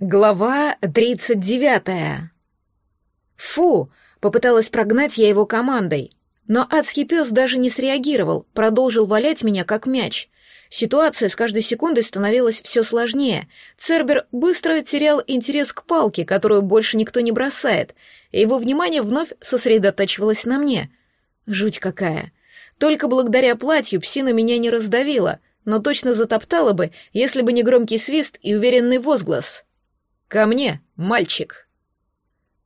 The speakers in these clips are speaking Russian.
Глава тридцать девятая. Фу, попыталась прогнать я его командой. Но адский пес даже не среагировал, продолжил валять меня как мяч. Ситуация с каждой секундой становилась все сложнее. Цербер быстро терял интерес к палке, которую больше никто не бросает, и его внимание вновь сосредотачивалось на мне. Жуть какая. Только благодаря платью псина меня не раздавила, но точно затоптала бы, если бы не громкий свист и уверенный возглас. «Ко мне, мальчик!»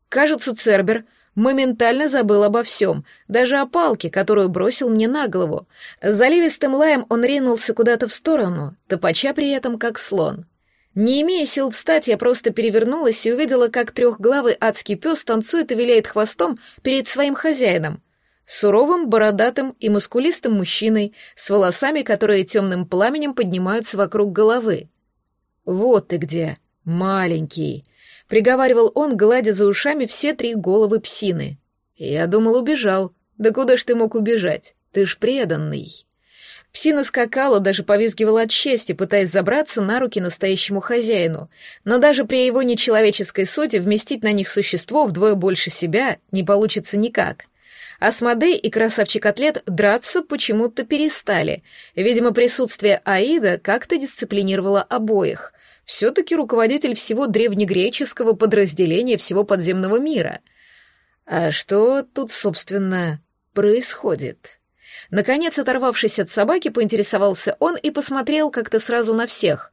Кажется, Цербер моментально забыл обо всем, даже о палке, которую бросил мне на голову. Заливистым лаем он ринулся куда-то в сторону, топача при этом как слон. Не имея сил встать, я просто перевернулась и увидела, как трехглавый адский пес танцует и виляет хвостом перед своим хозяином. Суровым, бородатым и мускулистым мужчиной, с волосами, которые темным пламенем поднимаются вокруг головы. «Вот ты где!» «Маленький», — приговаривал он, гладя за ушами все три головы псины. «Я думал, убежал. Да куда ж ты мог убежать? Ты ж преданный». Псина скакала, даже повизгивала от счастья, пытаясь забраться на руки настоящему хозяину. Но даже при его нечеловеческой соте вместить на них существо вдвое больше себя не получится никак. Асмодей и красавчик-атлет драться почему-то перестали. Видимо, присутствие Аида как-то дисциплинировало обоих. Все-таки руководитель всего древнегреческого подразделения всего подземного мира. А что тут, собственно, происходит? Наконец, оторвавшись от собаки, поинтересовался он и посмотрел как-то сразу на всех.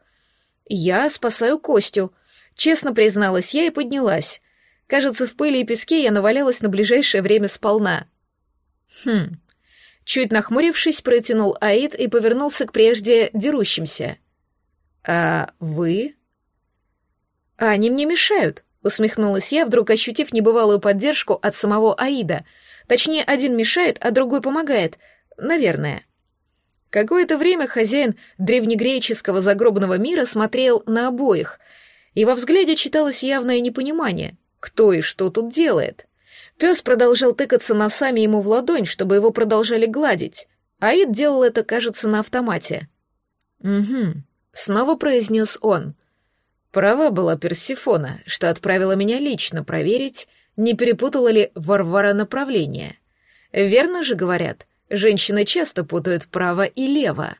«Я спасаю Костю», — честно призналась я и поднялась. Кажется, в пыли и песке я навалялась на ближайшее время сполна. «Хм...» Чуть нахмурившись, протянул Аид и повернулся к прежде дерущимся. «А вы?» «А они мне мешают», — усмехнулась я, вдруг ощутив небывалую поддержку от самого Аида. Точнее, один мешает, а другой помогает. Наверное. Какое-то время хозяин древнегреческого загробного мира смотрел на обоих, и во взгляде читалось явное непонимание, кто и что тут делает. Пес продолжал тыкаться носами ему в ладонь, чтобы его продолжали гладить. Аид делал это, кажется, на автомате. «Угу», Снова произнес он. Права была Персифона, что отправила меня лично проверить, не перепутала ли Варвара направление. Верно же говорят, женщины часто путают право и лево.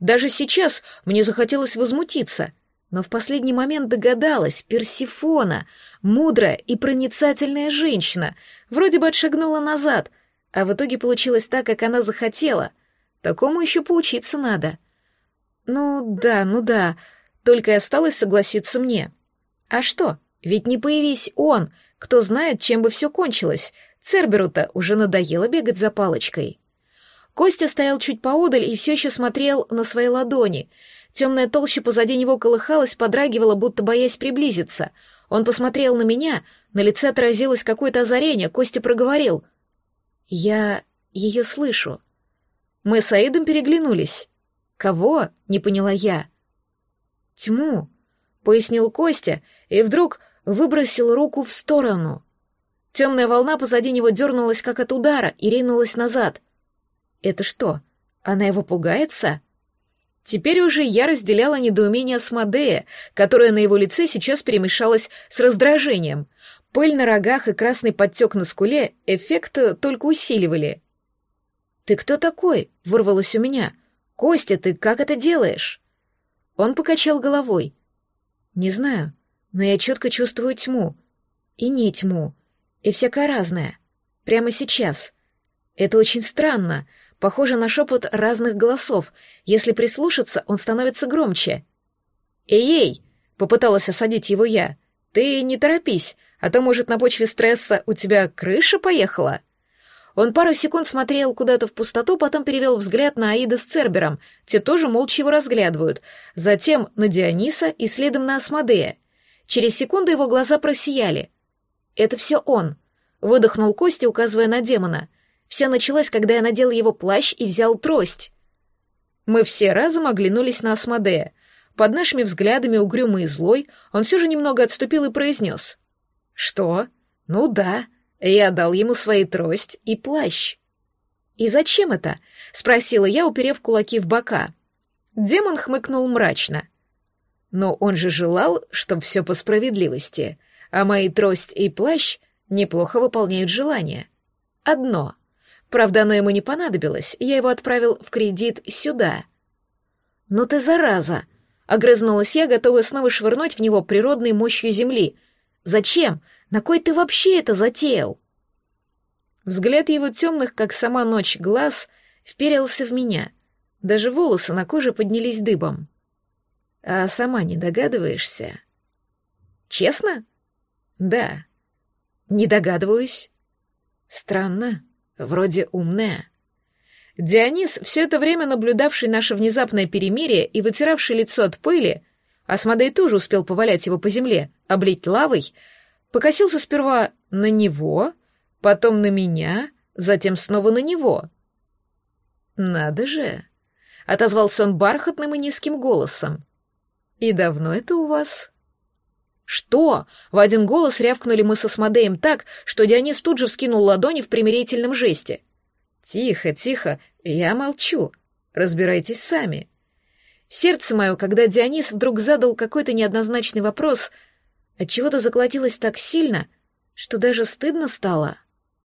Даже сейчас мне захотелось возмутиться, но в последний момент догадалась, Персифона, мудрая и проницательная женщина, вроде бы отшагнула назад, а в итоге получилось так, как она захотела. Такому еще поучиться надо. Ну да, ну да, только и осталось согласиться мне. А что, ведь не появись он, кто знает, чем бы все кончилось. Церберу-то уже надоело бегать за палочкой. Костя стоял чуть поодаль и все еще смотрел на свои ладони. Темная толща позади него колыхалась, подрагивала, будто боясь приблизиться. Он посмотрел на меня, на лице отразилось какое-то озарение, Костя проговорил. «Я ее слышу». Мы с Аидом переглянулись. «Кого?» — не поняла я. «Тьму», — пояснил Костя, и вдруг выбросил руку в сторону. Темная волна позади него дернулась, как от удара, и ринулась назад. «Это что, она его пугается?» Теперь уже я разделяла недоумение Асмодея, которое на его лице сейчас перемешалось с раздражением. Пыль на рогах и красный подтек на скуле эффект только усиливали. «Ты кто такой?» — вырвалось у меня. «Костя, ты как это делаешь?» Он покачал головой. «Не знаю, но я четко чувствую тьму. И не тьму. И всякое разное. Прямо сейчас. Это очень странно. Похоже на шепот разных голосов. Если прислушаться, он становится громче. «Эй-ей!» — попыталась осадить его я. «Ты не торопись, а то, может, на почве стресса у тебя крыша поехала?» Он пару секунд смотрел куда-то в пустоту, потом перевел взгляд на Аида с Цербером. Те тоже молча его разглядывают. Затем на Диониса и следом на Асмодея. Через секунду его глаза просияли. «Это все он», — выдохнул Костя, указывая на демона. «Все началось, когда я надел его плащ и взял трость». Мы все разом оглянулись на Асмодея. Под нашими взглядами, угрюмый и злой, он все же немного отступил и произнес. «Что? Ну да, я дал ему свои трость и плащ. «И зачем это?» — спросила я, уперев кулаки в бока. Демон хмыкнул мрачно. Но он же желал, чтобы все по справедливости, а мои трость и плащ неплохо выполняют желание. Одно. Правда, оно ему не понадобилось, я его отправил в кредит сюда. «Ну ты зараза!» — огрызнулась я, готовая снова швырнуть в него природной мощью земли. «Зачем? На кой ты вообще это затеял?» Взгляд его темных, как сама ночь, глаз вперился в меня. Даже волосы на коже поднялись дыбом. А сама не догадываешься? Честно? Да. Не догадываюсь. Странно. Вроде умная. Дионис, все это время наблюдавший наше внезапное перемирие и вытиравший лицо от пыли, Асмодей тоже успел повалять его по земле, облить лавой, покосился сперва на него, потом на меня, затем снова на него. «Надо же!» — отозвался он бархатным и низким голосом. «И давно это у вас?» «Что?» — в один голос рявкнули мы со Смодеем так, что Дионис тут же вскинул ладони в примирительном жесте. «Тихо, тихо, я молчу. Разбирайтесь сами». Сердце мое, когда Дионис вдруг задал какой-то неоднозначный вопрос, отчего-то заколотилось так сильно, что даже стыдно стало.